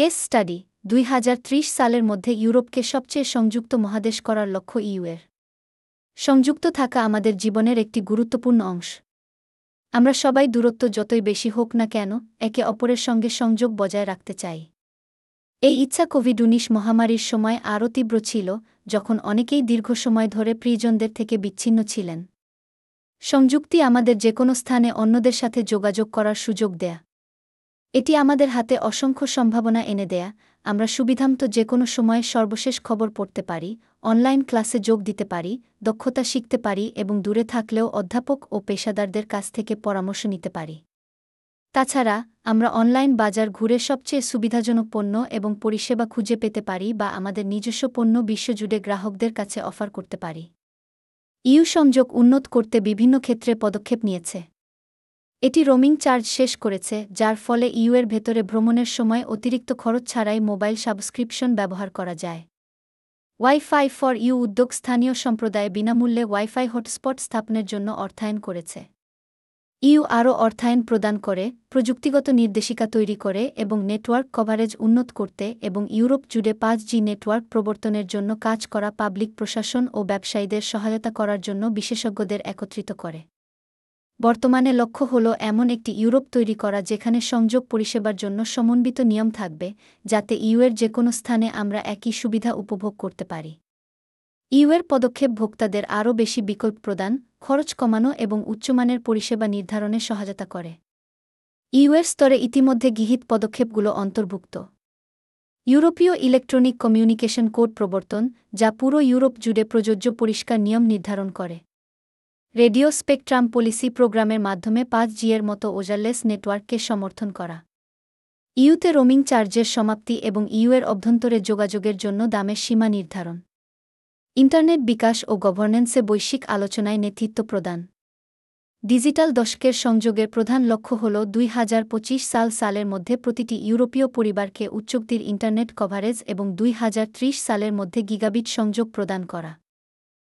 Case study দুই হাজার ত্রিশ সালের মধ্যে ইউরোপকে সবচেয়ে সংযুক্ত মহাদেশ করার লক্ষ্য ইউএর সংযুক্ত থাকা আমাদের জীবনের একটি গুরুত্বপূর্ণ অংশ। আমরা সবাই দূরত্ব যতই বেশি হোক না কেন একে অপরের সঙ্গে সংযোগ বজায় রাখতে চাই। এই ইচ্ছা কোভিড উনিশ মহামারীর সময় আরও তীব্র ছিল, যখন অনেকেই দীর্ঘ সময় ধরে প্রিয়জনদের থেকে বিচ্ছিন্ন ছিলেন। সংযুক্তি আমাদের যে কোনো স্থানে অন্যদের সাথে যোগাযোগ করার সুযোগ দেয়া। এটি আমাদের হাতে অসংখ্য সম্ভাবনা এনে দেয়া। আমরা সুবিধামতো যে কোনো সময়ে সর্বশেষ খবর পড়তে পারি, অনলাইন ক্লাসে যোগ দিতে পারি, দক্ষতা শিখতে পারি এবং দূরে থাকলেও অধ্যাপক ও পেশাদারদের কাছ থেকে পরামর্শ নিতে পারি। তাছাড়া, আমরা অনলাইন বাজার ঘুরে সবচেয়ে সুবিধাজনক পণ্য এবং পরিষেবা খুঁজে পেতে পারি বা আমাদের নিজস্ব পণ্য বিশ্বজুড়ে গ্রাহকদের কাছে অফার করতে পারি। ইউ সংযোগ উন্নত করতে বিভিন্ন ক্ষেত্রে পদক্ষেপ নিয়েছে। এটি রোমিং চার্জ শেষ করেছে, যার ফলে ইউএর ভেতরে ভ্রমণের সময় অতিরিক্ত খরচ ছাড়াই মোবাইল সাবস্ক্রিপশন ব্যবহার করা যায়। ওয়াইফাই ফর ইউ উদ্যোগ স্থানীয় সম্প্রদায়ে বিনামূল্যে ওয়াইফাই হটস্পট স্থাপনের জন্য অর্থায়ন করেছে। ইউ আরও অর্থায়ন প্রদান করে, প্রযুক্তিগত নির্দেশিকা তৈরি করে এবং নেটওয়ার্ক কভারেজ উন্নত করতে এবং ইউরোপ জুড়ে পাঁচ জি নেটওয়ার্ক প্রবর্তনের জন্য কাজ করা পাবলিক প্রশাসন ও ব্যবসায়ীদের সহায়তা করার জন্য বিশেষজ্ঞদের একত্রিত করে। বর্তমানে লক্ষ্য হল এমন একটি ইউরোপ তৈরি করা যেখানে সংযোগ পরিষেবার জন্য সমন্বিত নিয়ম থাকবে, যাতে ইউএর যে কোনো স্থানে আমরা একই সুবিধা উপভোগ করতে পারি। ইউএর পদক্ষেপ ভোক্তাদের আরও বেশি বিকল্প প্রদান, খরচ কমানো এবং উচ্চমানের পরিষেবা নির্ধারণে সহায়তা করে। ইউএর স্তরে ইতিমধ্যে গৃহীত পদক্ষেপগুলো অন্তর্ভুক্ত। ইউরোপীয় ইলেকট্রনিক কমিউনিকেশন কোড প্রবর্তন, যা পুরো ইউরোপ জুড়ে প্রযোজ্য পরিষ্কার নিয়ম নির্ধারণ করে। রেডিও স্পেকট্রাম পলিসি প্রোগ্রামের মাধ্যমে পাঁচ জিয়ের মতো ওজারলেস নেটওয়ার্ককে সমর্থন করা। ইউতে রোমিং চার্জের সমাপ্তি এবং ইউএর অভ্যন্তরে যোগাযোগের জন্য দামের সীমা নির্ধারণ। ইন্টারনেট বিকাশ ও গভর্নেন্সে বৈশ্বিক আলোচনায় নেতৃত্ব প্রদান। ডিজিটাল দশকের সংযোগের প্রধান লক্ষ্য হল দুই হাজার পঁচিশ সাল সালের মধ্যে প্রতিটি ইউরোপীয় পরিবারকে উচ্চক্তির ইন্টারনেট কভারেজ এবং দুই হাজার ত্রিশ সালের মধ্যে গিগাবিট সংযোগ প্রদান করা।